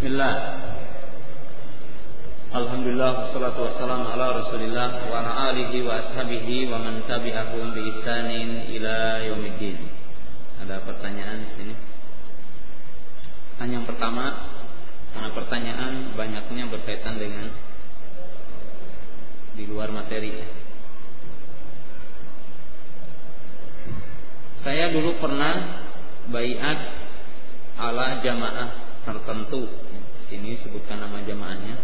Bismillah Alhamdulillah wassalatu wassalamu ala Rasulillah wa ala alihi wa ashabihi wa man tabi'ahum bi ihsanin ila yaumiddin. Ada pertanyaan di sini? Pertanyaan pertama, karena pertanyaan banyaknya berkaitan dengan di luar materi. Saya dulu pernah bayat ala jamaah tertentu. Sini sebutkan nama jamaahnya.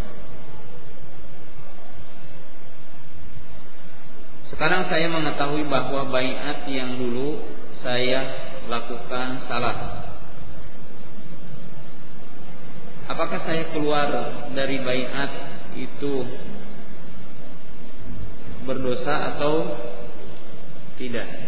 Sekarang saya mengetahui bahwa bayat yang dulu saya lakukan salah. Apakah saya keluar dari bayat itu berdosa atau tidak?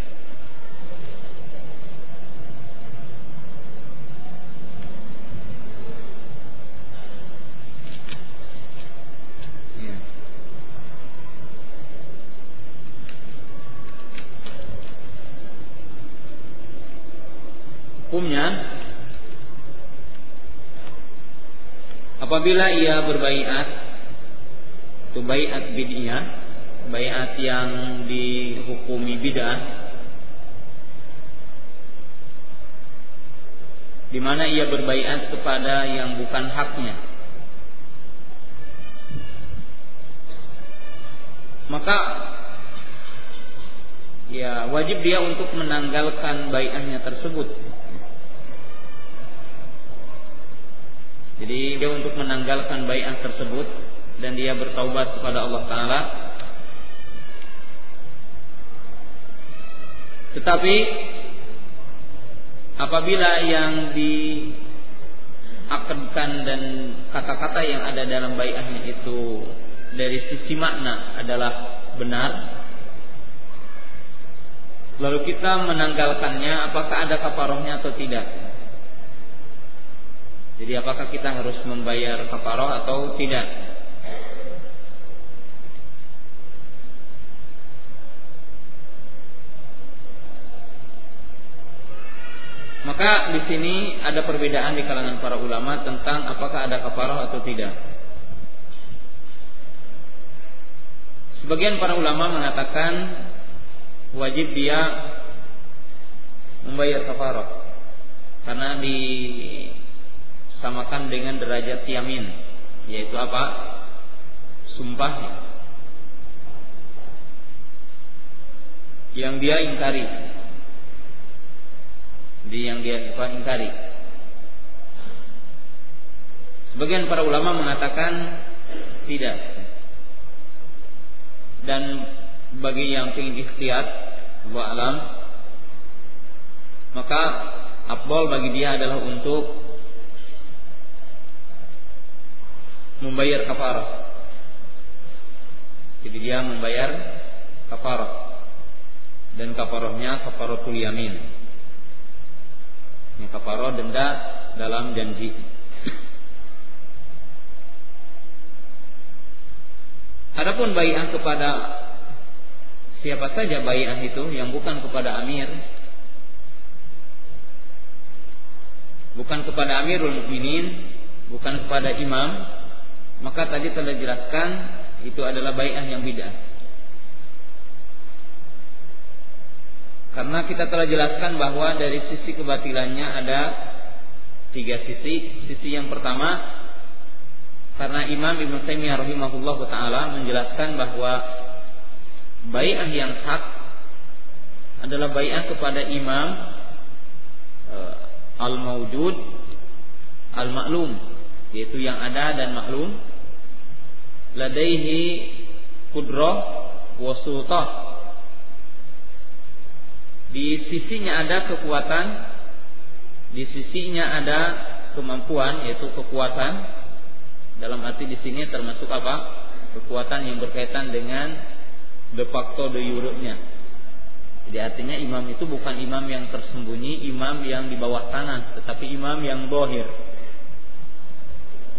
Apabila ia berbaiat itu baiat bid'ah baiat yang dihukumi bid'ah di mana ia berbaiat kepada yang bukan haknya. Maka ya wajib dia untuk menanggalkan baiatnya tersebut Jadi dia untuk menanggalkan bayat tersebut dan dia bertaubat kepada Allah Taala. Tetapi apabila yang diakadkan dan kata-kata yang ada dalam bayatnya itu dari sisi makna adalah benar, lalu kita menanggalkannya, apakah ada kafarohnya atau tidak? Jadi apakah kita harus membayar kafaroh atau tidak? Maka di sini ada perbedaan di kalangan para ulama tentang apakah ada kafaroh atau tidak. Sebagian para ulama mengatakan wajib dia membayar kafaroh karena di samakan dengan derajat yamin yaitu apa? Sumpah yang dia ingkari. Di yang dia apa, ingkari. Sebagian para ulama mengatakan tidak. Dan bagi yang ingin ikhtiar wa alam maka abdol bagi dia adalah untuk membayar kafarah. Jadi dia membayar kafarah. Dan kafarahnya kafaratul yamin. Ini kafarah denda dalam janji. Adapun bayar kepada siapa saja bayar itu yang bukan kepada amir bukan kepada amirul mukminin bukan kepada imam maka tadi telah jelaskan itu adalah bai'ah yang bid'ah. Karena kita telah jelaskan bahwa dari sisi kebatilannya ada tiga sisi. Sisi yang pertama karena Imam Ibn Taimiyah rahimahullah taala menjelaskan bahwa bai'ah yang hak adalah bai'ah kepada imam uh, al-maujud al-maklum yaitu yang ada dan maklum ladaihi kudrah wa sultah. Di sisinya ada kekuatan di sisinya ada kemampuan yaitu kekuatan. Dalam arti di sini termasuk apa? Kekuatan yang berkaitan dengan de facto de jure-nya. Jadi artinya imam itu bukan imam yang tersembunyi imam yang di bawah tanah tetapi imam yang bohir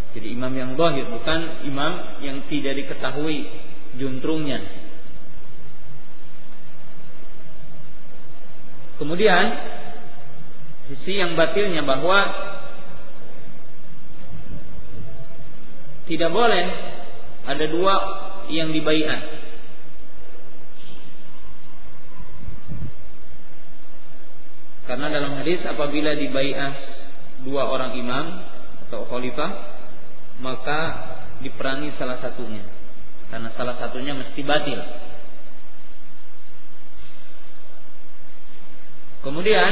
jadi imam yang zahir bukan imam yang tidak diketahui juntrungnya. Kemudian sisi yang batilnya bahwa tidak boleh ada dua yang dibaiat. Karena dalam hadis apabila dibaiat dua orang imam atau khalifah maka diperangi salah satunya karena salah satunya mesti batil. Kemudian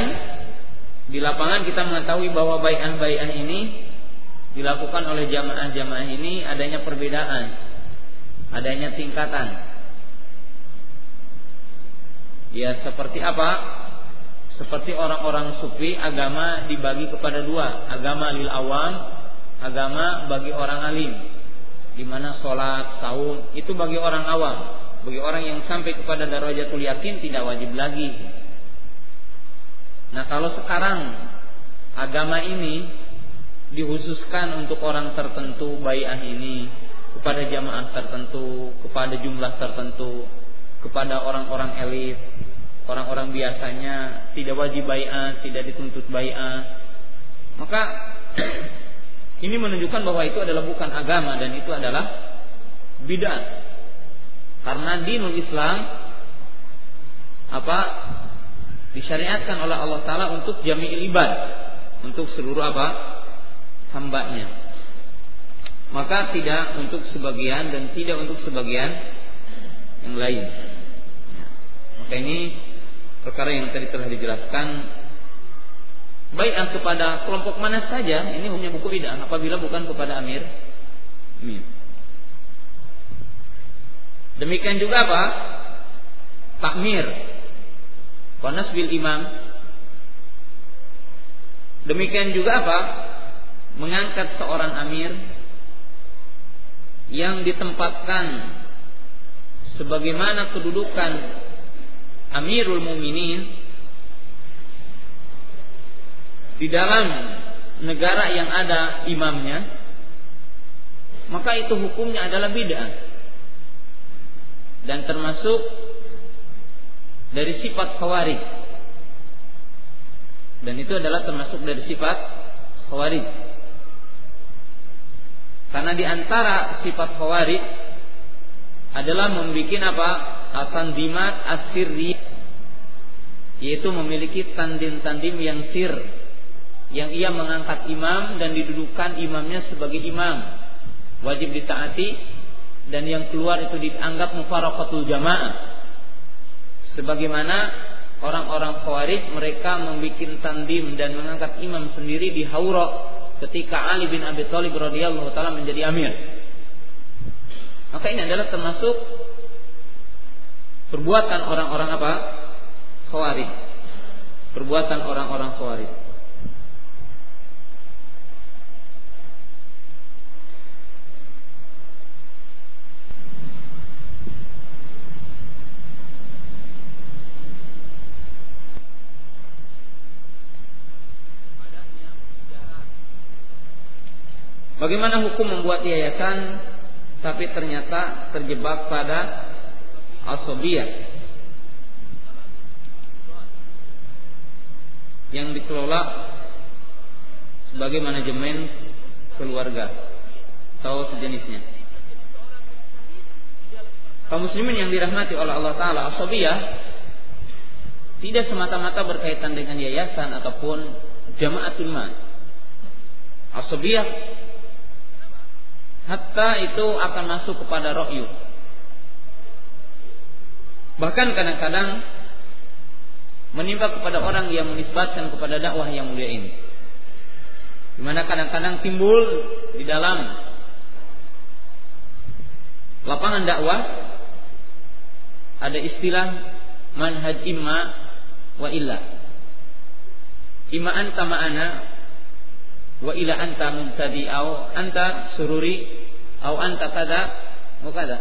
di lapangan kita mengetahui bahwa bai'ah-bai'ah ini dilakukan oleh jamaah-jamaah ini adanya perbedaan, adanya tingkatan. Ya seperti apa? Seperti orang-orang sufi agama dibagi kepada dua, agama lil awam, agama bagi orang alim. Di mana sholat, saum itu bagi orang awam, bagi orang yang sampai kepada darajatul yakin tidak wajib lagi. Nah kalau sekarang agama ini dikhususkan untuk orang tertentu bai'ah ini kepada jamaah tertentu, kepada jumlah tertentu, kepada orang-orang elit, orang-orang biasanya tidak wajib bai'ah, tidak dituntut bai'ah. Maka ini menunjukkan bahwa itu adalah bukan agama dan itu adalah bid'ah. Karena dinul Islam apa disyariatkan oleh Allah taala untuk jami'il ibad, untuk seluruh apa? hambanya. Maka tidak untuk sebagian dan tidak untuk sebagian yang lain. Maka ini perkara yang tadi telah dijelaskan baiklah kepada kelompok mana saja ini hanya buku idah apabila bukan kepada amir. Amir demikian juga apa? Takmir. Konas bil imam. Demikian juga apa? Mengangkat seorang amir yang ditempatkan sebagaimana kedudukan Amirul Muminin di dalam negara yang ada imamnya, maka itu hukumnya adalah bid'ah. Dan termasuk dari sifat khawarij. Dan itu adalah termasuk dari sifat khawarij. Karena di antara sifat khawarij adalah membuat apa? Atandimat asirri yaitu memiliki tandim-tandim yang sir yang ia mengangkat imam dan didudukan imamnya sebagai imam. Wajib ditaati dan yang keluar itu dianggap mufaraqatul jamaah. Sebagaimana orang-orang khawarij mereka membuat tandim dan mengangkat imam sendiri di Haura ketika Ali bin Abi Thalib radhiyallahu taala menjadi amir. Maka ini adalah termasuk perbuatan orang-orang apa? Khawarij. Perbuatan orang-orang khawarij Bagaimana hukum membuat yayasan tapi ternyata terjebak pada asobiyah yang dikelola sebagai manajemen keluarga. Atau sejenisnya. Kaum muslimin yang dirahmati oleh Allah Ta'ala Asobiyah Tidak semata-mata berkaitan dengan yayasan Ataupun jamaatul mal. Asobiyah hatta itu akan masuk kepada ro'yu. Bahkan kadang-kadang menimpa kepada orang yang menisbatkan kepada dakwah yang mulia ini. Di mana kadang-kadang timbul di dalam lapangan dakwah ada istilah manhaj imma wa illa. Imma anta ma'ana wa ila anta mubtadi au anta sururi au anta kada. Wa kada.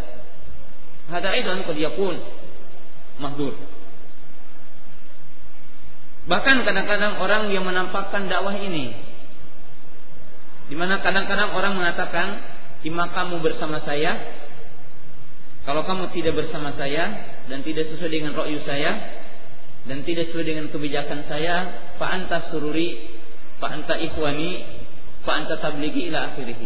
Hada aidan qad yakun mahdur bahkan kadang-kadang orang yang menampakkan dakwah ini di mana kadang-kadang orang mengatakan imam kamu bersama saya? Kalau kamu tidak bersama saya dan tidak sesuai dengan ro'yu saya dan tidak sesuai dengan kebijakan saya fa anta sururi fa anta ikhwani fa anta tablighi ila akhirih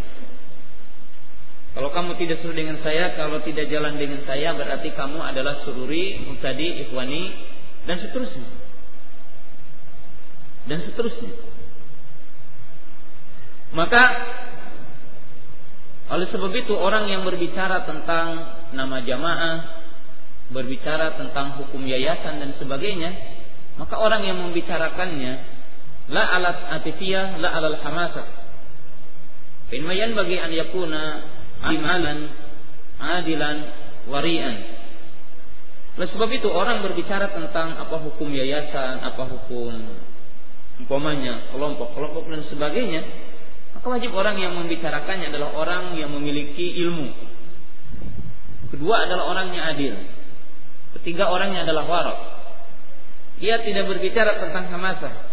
Kalau kamu tidak seru dengan saya, kalau tidak jalan dengan saya, berarti kamu adalah sururi, mutadi, ikhwani, dan seterusnya. Dan seterusnya. Maka oleh sebab itu orang yang berbicara tentang nama jamaah, berbicara tentang hukum yayasan dan sebagainya, maka orang yang membicarakannya la alat atifiyah la alal hamasah. Inmayan bagi an yakuna imanan adilan warian. Oleh sebab itu orang berbicara tentang apa hukum yayasan, apa hukum umpamanya kelompok-kelompok dan sebagainya, maka wajib orang yang membicarakannya adalah orang yang memiliki ilmu. Kedua adalah orang yang adil. Ketiga orangnya adalah warak. Dia tidak berbicara tentang hamasah.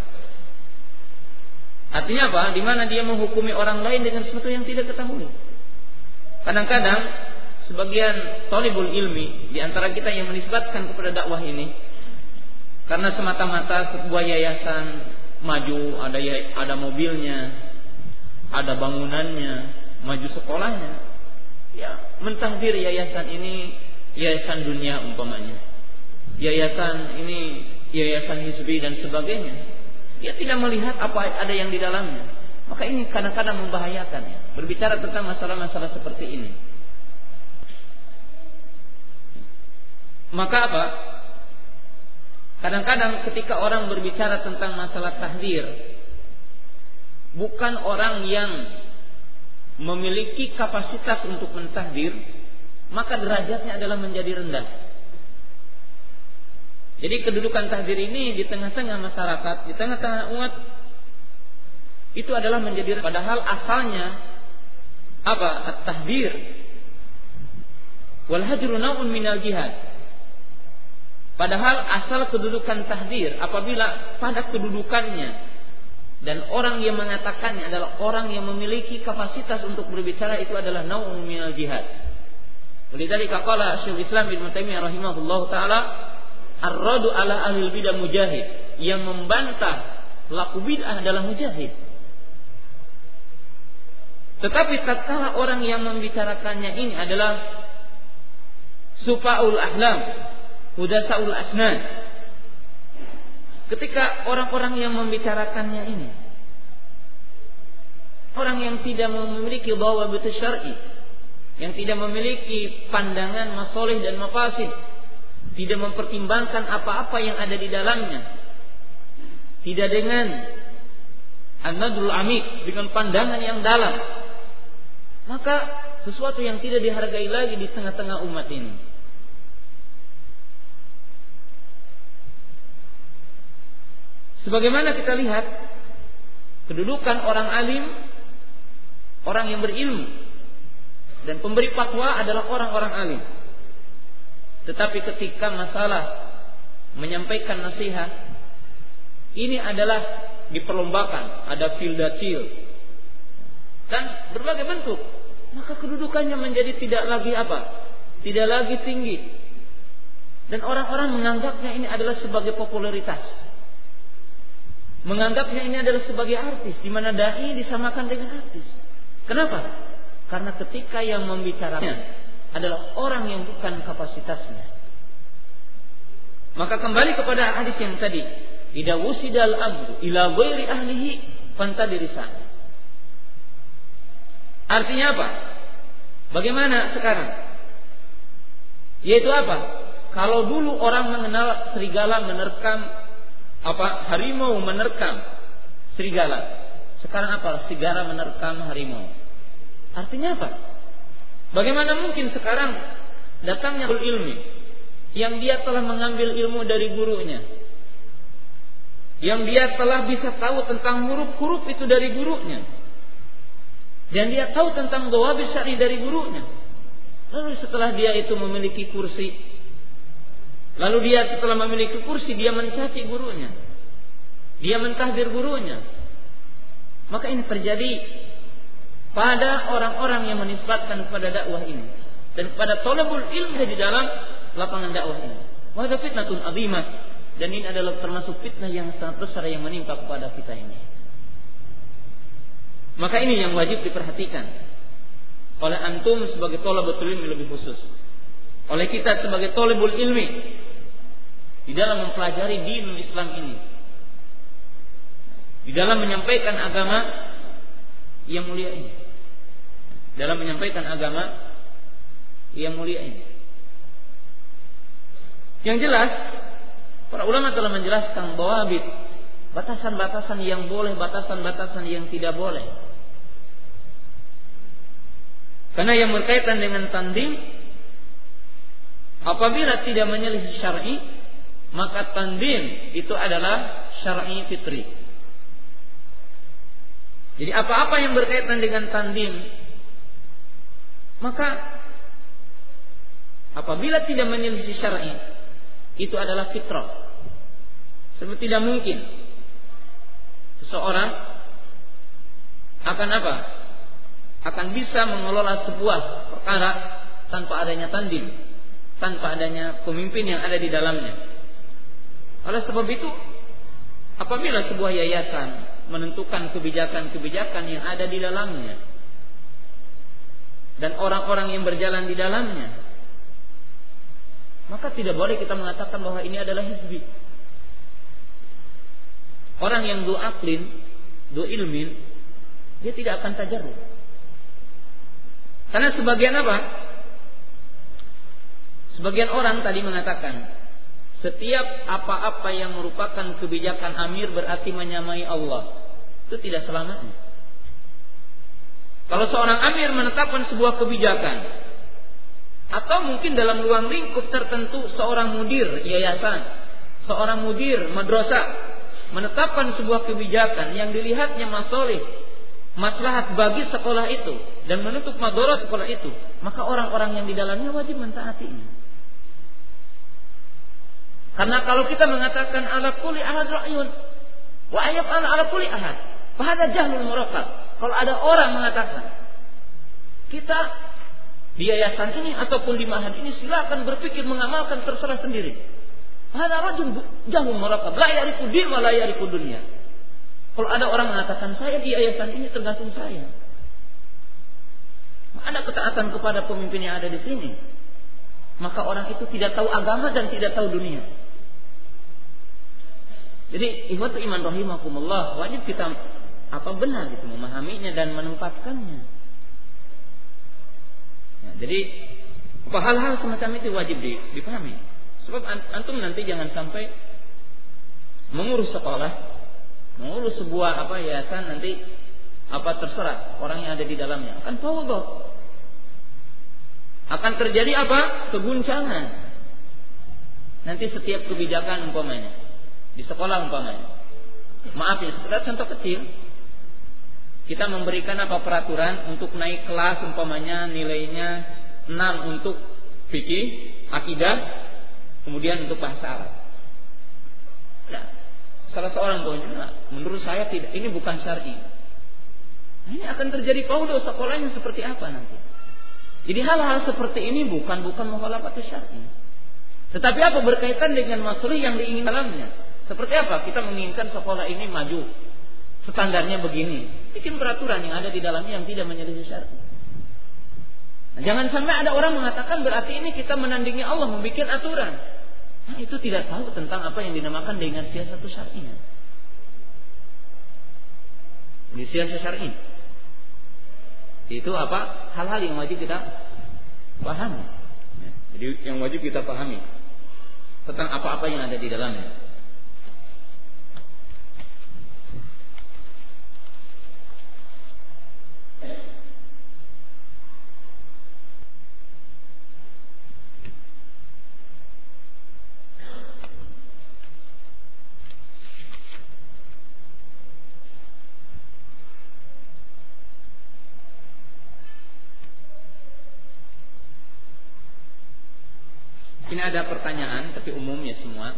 Artinya apa? Di mana dia menghukumi orang lain dengan sesuatu yang tidak ketahui. Kadang-kadang sebagian tolibul ilmi di antara kita yang menisbatkan kepada dakwah ini karena semata-mata sebuah yayasan maju ada ya, ada mobilnya, ada bangunannya, maju sekolahnya. Ya, mentahdir yayasan ini yayasan dunia umpamanya. Yayasan ini yayasan hizbi dan sebagainya. Dia tidak melihat apa ada yang di dalamnya. Maka ini kadang-kadang membahayakan ya. Berbicara tentang masalah-masalah seperti ini. Maka apa? Kadang-kadang ketika orang berbicara tentang masalah tahdir, bukan orang yang memiliki kapasitas untuk mentahdir, maka derajatnya adalah menjadi rendah. Jadi kedudukan tahdir ini di tengah-tengah masyarakat, di tengah-tengah umat itu adalah menjadi padahal asalnya apa? At-tahdir. Wal hajru naun minal jihad. Padahal asal kedudukan tahdir apabila pada kedudukannya dan orang yang mengatakannya adalah orang yang memiliki kapasitas untuk berbicara itu adalah naun minal jihad. Dari qala Syekh Islam bin Taimiyah rahimahullahu taala ar-radu ala ahli bidah mujahid yang membantah laku bid'ah adalah mujahid tetapi tatkala orang yang membicarakannya ini adalah sufaul ahlam, hudasaul asnan. Ketika orang-orang yang membicarakannya ini orang yang tidak memiliki bawa betul syar'i, yang tidak memiliki pandangan masoleh dan mafasid, tidak mempertimbangkan apa-apa yang ada di dalamnya, tidak dengan an-nadrul amik dengan pandangan yang dalam, maka sesuatu yang tidak dihargai lagi di tengah-tengah umat ini. Sebagaimana kita lihat kedudukan orang alim, orang yang berilmu dan pemberi fatwa adalah orang-orang alim. Tetapi ketika masalah menyampaikan nasihat, ini adalah diperlombakan, ada fildacil dan berbagai bentuk maka kedudukannya menjadi tidak lagi apa? Tidak lagi tinggi. Dan orang-orang menganggapnya ini adalah sebagai popularitas. Menganggapnya ini adalah sebagai artis, di mana dai disamakan dengan artis. Kenapa? Karena ketika yang membicarakannya adalah orang yang bukan kapasitasnya. Maka kembali kepada hadis yang tadi, "Idza wusidal amru ila ghairi ahlihi fantadirisan." Artinya apa? Bagaimana sekarang? Yaitu apa? Kalau dulu orang mengenal serigala menerkam apa harimau menerkam serigala. Sekarang apa? Serigala menerkam harimau. Artinya apa? Bagaimana mungkin sekarang datangnya ilmi yang dia telah mengambil ilmu dari gurunya. Yang dia telah bisa tahu tentang huruf-huruf itu dari gurunya dan dia tahu tentang gawabir syari dari gurunya. Lalu setelah dia itu memiliki kursi, lalu dia setelah memiliki kursi dia mencaci gurunya. Dia mentahdir gurunya. Maka ini terjadi pada orang-orang yang menisbatkan kepada dakwah ini dan kepada tolabul ilmu di dalam lapangan dakwah ini. Wahada fitnatun azimah dan ini adalah termasuk fitnah yang sangat besar yang menimpa kepada kita ini. Maka ini yang wajib diperhatikan. oleh antum sebagai tolabul ilmi lebih khusus. Oleh kita sebagai tolabul ilmi di dalam mempelajari din Islam ini. Di dalam menyampaikan agama yang mulia ini. Dalam menyampaikan agama yang mulia ini. Yang jelas, para ulama telah menjelaskan bahwa batasan-batasan yang boleh, batasan-batasan yang tidak boleh. Karena yang berkaitan dengan tanding apabila tidak menyelisih syar'i maka tanding itu adalah syar'i fitri. Jadi apa-apa yang berkaitan dengan tanding maka apabila tidak menyelisih syar'i itu adalah fitrah. Sebab tidak mungkin seseorang akan apa? akan bisa mengelola sebuah perkara tanpa adanya tanding, tanpa adanya pemimpin yang ada di dalamnya. Oleh sebab itu, apabila sebuah yayasan menentukan kebijakan-kebijakan yang ada di dalamnya dan orang-orang yang berjalan di dalamnya, maka tidak boleh kita mengatakan bahwa ini adalah hizbi. Orang yang do aklin, do ilmin, dia tidak akan tajarruh. Karena sebagian apa? Sebagian orang tadi mengatakan setiap apa-apa yang merupakan kebijakan amir berarti menyamai Allah. Itu tidak selamanya. Kalau seorang amir menetapkan sebuah kebijakan atau mungkin dalam ruang lingkup tertentu seorang mudir yayasan, seorang mudir madrasah menetapkan sebuah kebijakan yang dilihatnya masolih, maslahat bagi sekolah itu dan menutup madora sekolah itu, maka orang-orang yang di dalamnya wajib mentaatinya. Karena kalau kita mengatakan ala kulli ahad ra'yun wa ayab ala ala kulli ahad, fahada jahlul murakkab. Kalau ada orang mengatakan kita di yayasan ini ataupun di mahan ini silakan berpikir mengamalkan terserah sendiri. Hada rajul jahlul murakkab, la ya'rifu din wa la ya'rifu dunya. Kalau ada orang mengatakan saya di yayasan ini tergantung saya. Ada ketaatan kepada pemimpin yang ada di sini. Maka orang itu tidak tahu agama dan tidak tahu dunia. Jadi ihwatu iman rahimakumullah wajib kita apa benar itu memahaminya dan menempatkannya. Ya, jadi hal-hal semacam itu wajib dipahami. Sebab antum nanti jangan sampai mengurus sekolah, mengurus sebuah apa yayasan nanti apa terserah orang yang ada di dalamnya akan fawdah akan terjadi apa? Keguncangan. Nanti setiap kebijakan umpamanya. Di sekolah umpamanya. Maaf ya sekedar contoh kecil. Kita memberikan apa? Peraturan untuk naik kelas umpamanya nilainya 6 untuk fikih akidah kemudian untuk bahasa Arab. Nah, salah seorang nah, menurut saya tidak ini bukan syar'i. Ini akan terjadi kaudo sekolahnya seperti apa nanti. Jadi hal-hal seperti ini bukan bukan mukhalafat syar'i. Tetapi apa berkaitan dengan masalah yang diingin dalamnya? Seperti apa? Kita menginginkan sekolah ini maju. Standarnya begini. Bikin peraturan yang ada di dalamnya yang tidak menyelisih syar'i. Nah, jangan sampai ada orang mengatakan berarti ini kita menandingi Allah membuat aturan. Nah, itu tidak tahu tentang apa yang dinamakan dengan siasat syar'inya. Ini siasat syar'i. Itu apa? Hal-hal yang wajib kita pahami. Jadi yang wajib kita pahami tentang apa-apa yang ada di dalamnya. Ini ada pertanyaan tapi umumnya semua.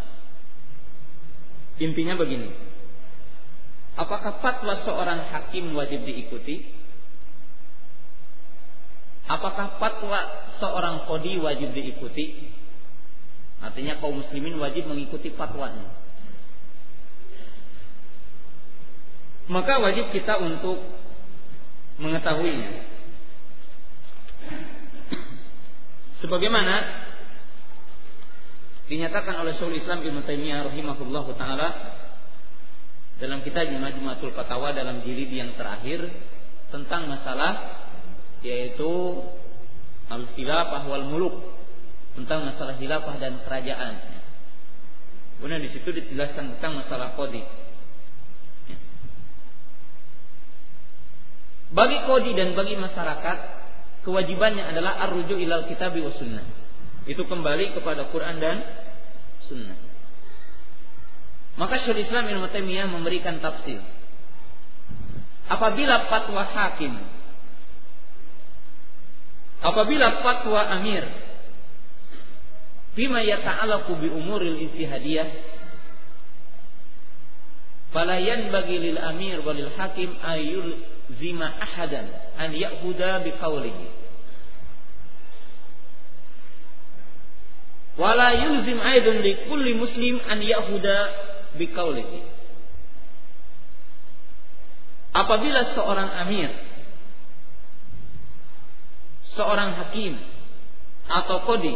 Intinya begini. Apakah fatwa seorang hakim wajib diikuti? Apakah fatwa seorang kodi wajib diikuti? Artinya kaum muslimin wajib mengikuti fatwanya. Maka wajib kita untuk mengetahuinya. Sebagaimana dinyatakan oleh Syaikhul Islam Ibnu Taimiyah rahimahullah taala dalam kitab Majmu'atul Fatawa dalam jilid yang terakhir tentang masalah yaitu al-khilafah wal muluk tentang masalah khilafah dan kerajaan. Kemudian di situ dijelaskan tentang masalah kodi. Bagi kodi dan bagi masyarakat kewajibannya adalah arruju ilal kitab wa sunnah. Itu kembali kepada Quran dan sunnah. Maka Syaikhul Islam Ibnu Taimiyah memberikan tafsir. Apabila fatwa hakim apabila fatwa amir bima yata'allaqu bi umuril istihadiyah fala yanbaghi lil amir walil hakim ayul zima ahadan an ya'huda bi qawlihi wala yulzim li muslim an yahuda biqaulihi. Apabila seorang amir seorang hakim atau kodi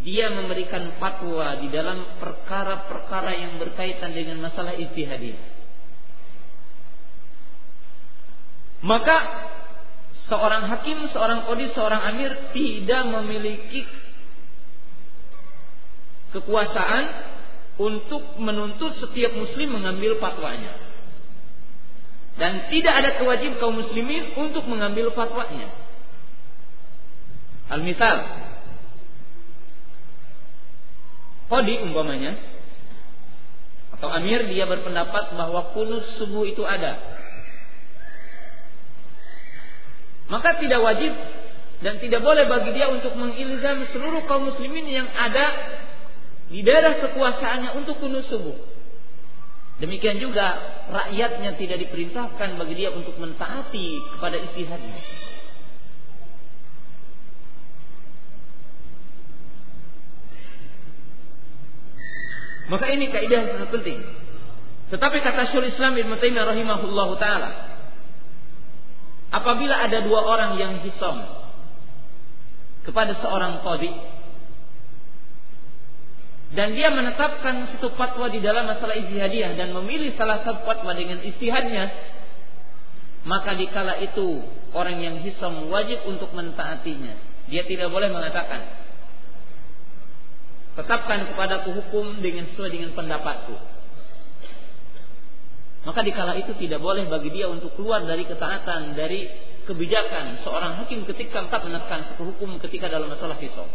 dia memberikan fatwa di dalam perkara-perkara yang berkaitan dengan masalah istihadiyah maka seorang hakim, seorang kodi, seorang amir tidak memiliki kekuasaan untuk menuntut setiap muslim mengambil fatwanya. Dan tidak ada kewajiban kaum muslimin untuk mengambil fatwanya. Al misal Kodi umpamanya atau Amir dia berpendapat bahwa kunus subuh itu ada. Maka tidak wajib dan tidak boleh bagi dia untuk mengilzam seluruh kaum muslimin yang ada di daerah kekuasaannya untuk kunut subuh. Demikian juga rakyatnya tidak diperintahkan bagi dia untuk mentaati kepada istihadnya. Maka ini kaidah yang sangat penting. Tetapi kata Syul Islam Ibn Taimiyah rahimahullahu taala, apabila ada dua orang yang hisam kepada seorang qadi, dan dia menetapkan satu fatwa di dalam masalah ijtihadiyah dan memilih salah satu fatwa dengan istihadnya maka dikala itu orang yang hisam wajib untuk mentaatinya. Dia tidak boleh mengatakan tetapkan kepada hukum dengan sesuai dengan pendapatku. Maka dikala itu tidak boleh bagi dia untuk keluar dari ketaatan dari kebijakan. Seorang hakim ketika tetap menetapkan satu hukum ketika dalam masalah hisab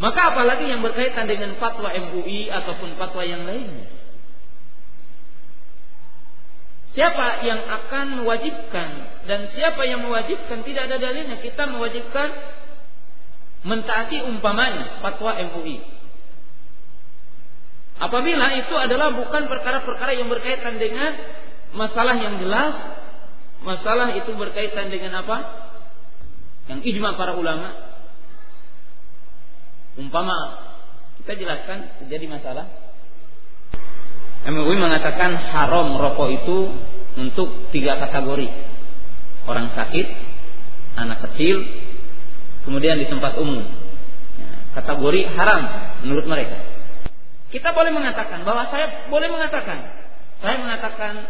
maka apalagi yang berkaitan dengan fatwa MUI ataupun fatwa yang lainnya. Siapa yang akan mewajibkan dan siapa yang mewajibkan tidak ada dalilnya. Kita mewajibkan mentaati umpamanya fatwa MUI. Apabila itu adalah bukan perkara-perkara yang berkaitan dengan masalah yang jelas, masalah itu berkaitan dengan apa? Yang ijma para ulama, Umpama kita jelaskan terjadi masalah. MUI mengatakan haram rokok itu untuk tiga kategori. Orang sakit, anak kecil, kemudian di tempat umum. Ya, kategori haram menurut mereka. Kita boleh mengatakan bahwa saya boleh mengatakan, saya mengatakan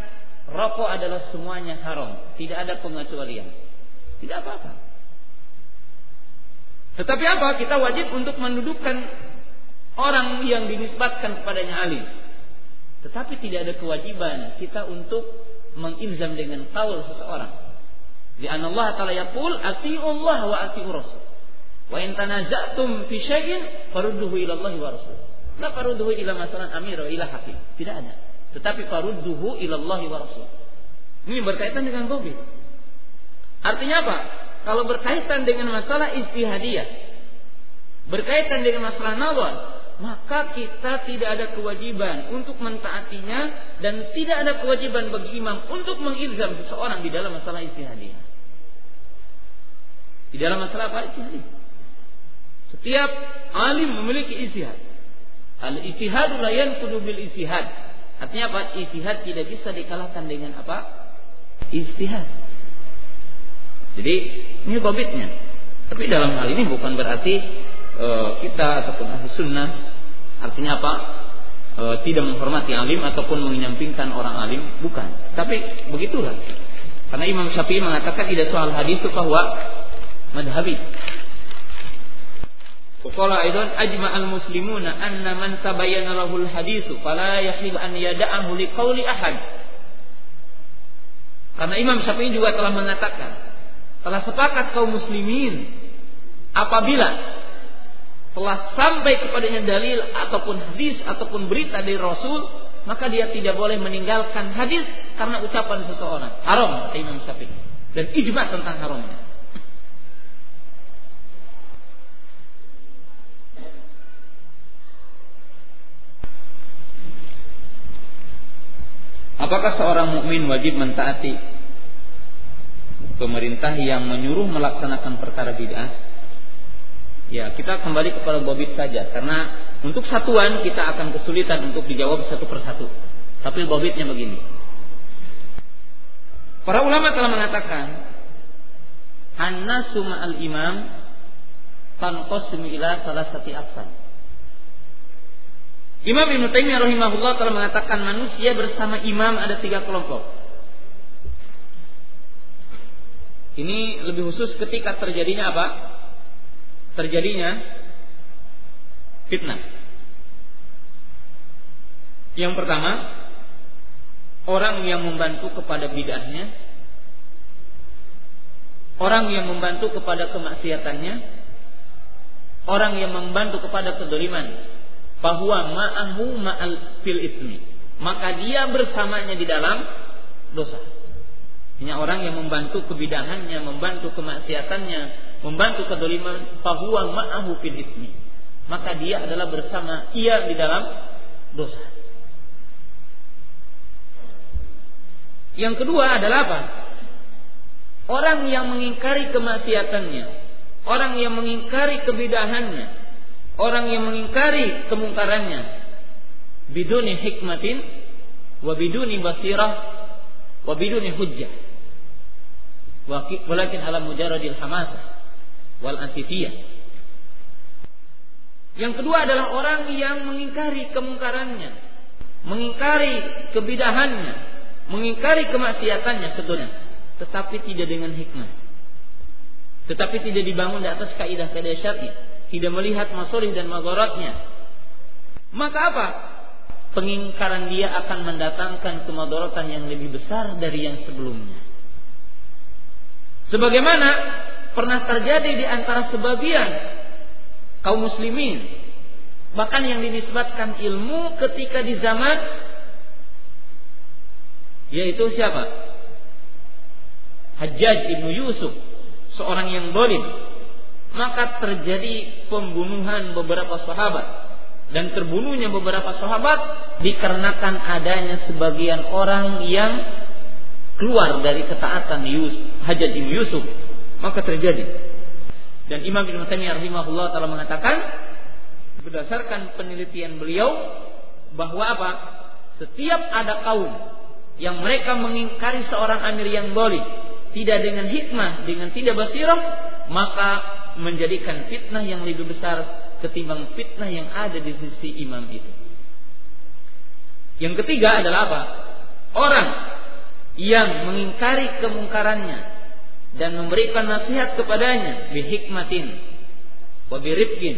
rokok adalah semuanya haram, tidak ada pengecualian. Tidak apa-apa. Tetapi apa? Kita wajib untuk mendudukkan orang yang dinisbatkan kepadanya alim. Tetapi tidak ada kewajiban kita untuk mengilzam dengan kaul seseorang. Di Allah Ta'ala yaqul Allah wa ati'u rasul. Wa in tanaza'tum fi syai'in farudduhu ila Allah wa rasul. La farudduhu ila masalan amir wa ila hakim. Tidak ada. Tetapi farudduhu ila Allah wa rasul. Ini berkaitan dengan gobi. Artinya apa? Kalau berkaitan dengan masalah istihadiyah, berkaitan dengan masalah nawar, maka kita tidak ada kewajiban untuk mentaatinya dan tidak ada kewajiban bagi imam untuk mengilzam seseorang di dalam masalah istihadiyah. Di dalam masalah apa istihadiyah? Setiap alim memiliki istihad. Al istihadu la yanqudu bil istihad. Artinya apa? Istihad tidak bisa dikalahkan dengan apa? Istihad. Jadi ini babitnya. Tapi dalam hal ini bukan berarti e, kita ataupun ahli sunnah artinya apa? E, tidak menghormati alim ataupun menyampingkan orang alim, bukan. Tapi begitulah. Karena Imam Syafi'i mengatakan tidak soal hadis itu bahwa madhabi. Qala aidan ajma al muslimuna anna man tabayyana lahu al hadisu fala yahil an yada'ahu li qawli ahad. Karena Imam Syafi'i juga telah mengatakan telah sepakat kaum muslimin apabila telah sampai kepadanya dalil ataupun hadis ataupun berita dari Rasul maka dia tidak boleh meninggalkan hadis karena ucapan seseorang. Haram Imam Syafi'i. Dan ijma tentang haramnya. Apakah seorang mukmin wajib mentaati pemerintah yang menyuruh melaksanakan perkara bid'ah? Ya, kita kembali kepada bobit saja karena untuk satuan kita akan kesulitan untuk dijawab satu persatu. Tapi bobitnya begini. Para ulama telah mengatakan An-nasu ma'al imam tanqasimu ila salah satu aksan. Imam Ibn Taimiyah rahimahullah telah mengatakan manusia bersama imam ada tiga kelompok. Ini lebih khusus ketika terjadinya apa? Terjadinya fitnah. Yang pertama, orang yang membantu kepada bidahnya, orang yang membantu kepada kemaksiatannya, orang yang membantu kepada kedoliman, bahwa ma'ahu ma'al fil ismi. Maka dia bersamanya di dalam dosa. Ini orang yang membantu kebidahannya, membantu kemaksiatannya, membantu kedoliman, bahwa ma'ahu fil ismi. Maka dia adalah bersama ia di dalam dosa. Yang kedua adalah apa? Orang yang mengingkari kemaksiatannya, orang yang mengingkari kebidahannya, orang yang mengingkari kemungkarannya biduni hikmatin wa biduni basirah wa biduni hujjah walakin ala mujaradil hamasah wal antitiyah yang kedua adalah orang yang mengingkari kemungkarannya mengingkari kebidahannya mengingkari kemaksiatannya sebetulnya tetapi tidak dengan hikmah tetapi tidak dibangun di atas kaidah-kaidah syar'i tidak melihat masolih dan madaratnya. Maka apa? Pengingkaran dia akan mendatangkan kemadaratan yang lebih besar dari yang sebelumnya. Sebagaimana pernah terjadi di antara sebagian kaum muslimin, bahkan yang dinisbatkan ilmu ketika di zaman yaitu siapa? Hajjaj ibnu Yusuf, seorang yang dolim, maka terjadi pembunuhan beberapa sahabat dan terbunuhnya beberapa sahabat dikarenakan adanya sebagian orang yang keluar dari ketaatan Yusuf, Hajat Yusuf maka terjadi dan Imam Ibn Taimiyah rahimahullah telah mengatakan berdasarkan penelitian beliau bahwa apa setiap ada kaum yang mereka mengingkari seorang amir yang boleh tidak dengan hikmah dengan tidak basirah maka menjadikan fitnah yang lebih besar ketimbang fitnah yang ada di sisi imam itu. Yang ketiga adalah apa? Orang yang mengingkari kemungkarannya dan memberikan nasihat kepadanya bihikmatin wa birifkin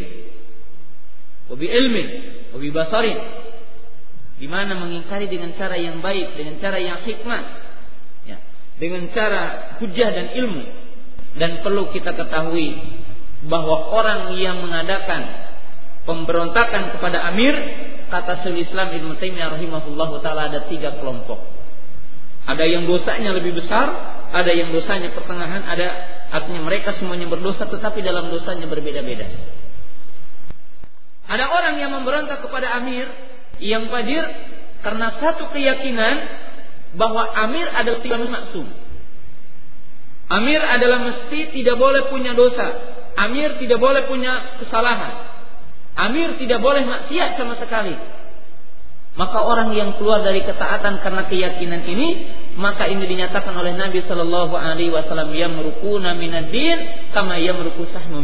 wa ilmin wa basarin di mana mengingkari dengan cara yang baik, dengan cara yang hikmah, ya, dengan cara hujah dan ilmu. Dan perlu kita ketahui bahwa orang yang mengadakan pemberontakan kepada amir kata Syaikhul Islam Ibnu Taimiyah rahimahullah taala ada tiga kelompok. Ada yang dosanya lebih besar, ada yang dosanya pertengahan, ada artinya mereka semuanya berdosa tetapi dalam dosanya berbeda-beda. Ada orang yang memberontak kepada amir yang fadir karena satu keyakinan bahwa amir adalah tidak maksum. Amir adalah mesti tidak boleh punya dosa. Amir tidak boleh punya kesalahan. Amir tidak boleh maksiat sama sekali. Maka orang yang keluar dari ketaatan karena keyakinan ini, maka ini dinyatakan oleh Nabi Shallallahu Alaihi Wasallam yang merukuna minadin kama yang meruku sahmu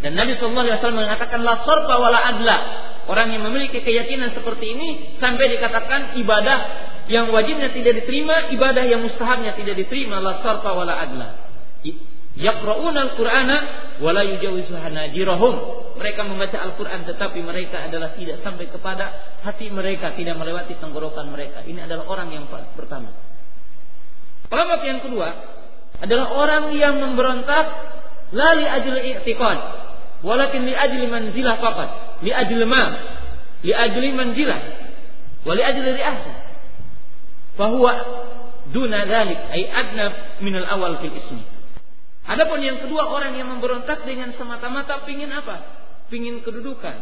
Dan Nabi Shallallahu Alaihi Wasallam mengatakan la sorfa wala adla. Orang yang memiliki keyakinan seperti ini sampai dikatakan ibadah yang wajibnya tidak diterima, ibadah yang mustahabnya tidak diterima la sorfa wala adla. Yaqra'una al-Qur'ana wa la hanajirahum mereka membaca Al-Quran tetapi mereka adalah tidak sampai kepada hati mereka, tidak melewati tenggorokan mereka. Ini adalah orang yang pertama. Kelompok yang kedua adalah orang yang memberontak lali ajli i'tiqad walakin li ajli manzilah faqat li ajli ma li ajli manzilah wa li ajli ri'asa fahuwa duna dhalik ay adna min al-awal fil ismi Adapun yang kedua orang yang memberontak dengan semata-mata pingin apa? pingin kedudukan,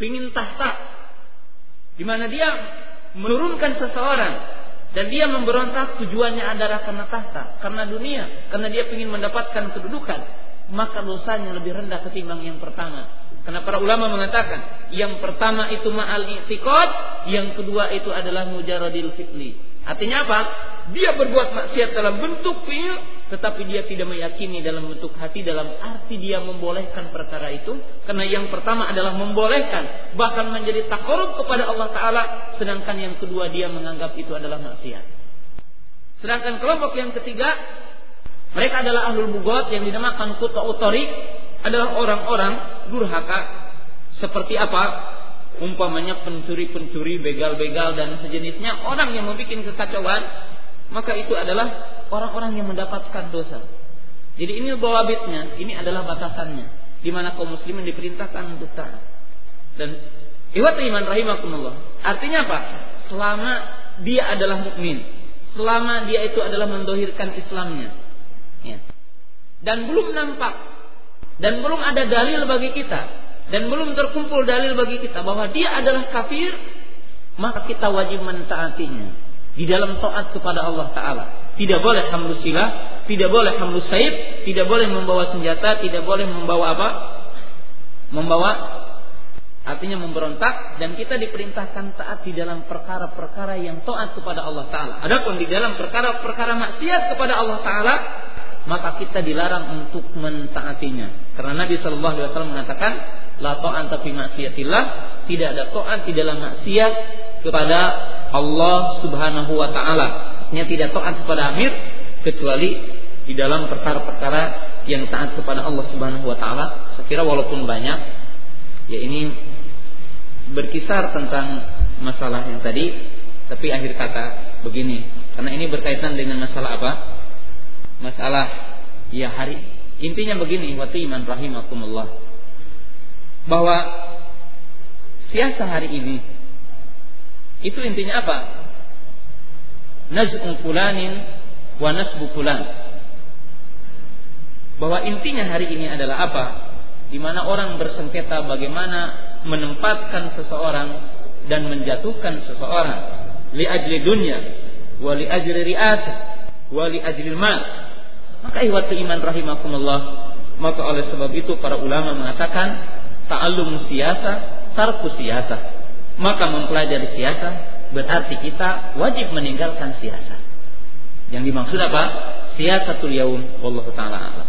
pingin tahta, di mana dia menurunkan seseorang dan dia memberontak tujuannya adalah karena tahta, karena dunia, karena dia ingin mendapatkan kedudukan, maka dosanya lebih rendah ketimbang yang pertama. Karena para ulama mengatakan, yang pertama itu ma'al i'tiqad, yang kedua itu adalah mujaradil fitli. Artinya apa? Dia berbuat maksiat dalam bentuk fi'il, tetapi dia tidak meyakini dalam bentuk hati dalam arti dia membolehkan perkara itu. Karena yang pertama adalah membolehkan bahkan menjadi takarub kepada Allah taala. Sedangkan yang kedua dia menganggap itu adalah maksiat. Sedangkan kelompok yang ketiga mereka adalah ahlul bugot yang dinamakan kuta utori adalah orang-orang durhaka. Seperti apa? Umpamanya pencuri-pencuri begal-begal dan sejenisnya. Orang yang membuat kekacauan maka itu adalah orang-orang yang mendapatkan dosa. Jadi ini bawabitnya, ini adalah batasannya, di mana kaum muslimin diperintahkan untuk taat. Dan iwat iman rahimakumullah. Artinya apa? Selama dia adalah mukmin, selama dia itu adalah mendohirkan Islamnya, ya. dan belum nampak, dan belum ada dalil bagi kita, dan belum terkumpul dalil bagi kita bahwa dia adalah kafir, maka kita wajib mentaatinya di dalam taat kepada Allah Taala. Tidak boleh hamlu silah, tidak boleh hamlu saib, tidak boleh membawa senjata, tidak boleh membawa apa? Membawa artinya memberontak dan kita diperintahkan taat di dalam perkara-perkara yang taat kepada Allah Taala. Adapun di dalam perkara-perkara maksiat kepada Allah Taala, maka kita dilarang untuk mentaatinya. Karena Nabi Shallallahu Alaihi Wasallam mengatakan, la ta'an tapi maksiatillah, tidak ada taat di dalam maksiat kepada Allah Subhanahu wa taala. Artinya tidak taat kepada amir kecuali di dalam perkara-perkara yang taat kepada Allah Subhanahu wa taala. Saya kira walaupun banyak ya ini berkisar tentang masalah yang tadi, tapi akhir kata begini, karena ini berkaitan dengan masalah apa? Masalah ya hari intinya begini, wa iman rahimakumullah. Bahwa siasa hari ini itu intinya apa? Naz'u fulanin wa nasbu fulan. Bahwa intinya hari ini adalah apa? Di mana orang bersengketa bagaimana menempatkan seseorang dan menjatuhkan seseorang li ajli dunya wa li ajli ri'asah wa li ajli mal. Maka ihwatu iman rahimakumullah, maka oleh sebab itu para ulama mengatakan ta'allum siasa, tarku siasa maka mempelajari siasa berarti kita wajib meninggalkan siasa. Yang dimaksud apa? Siasatul yaum wallahu taala alam.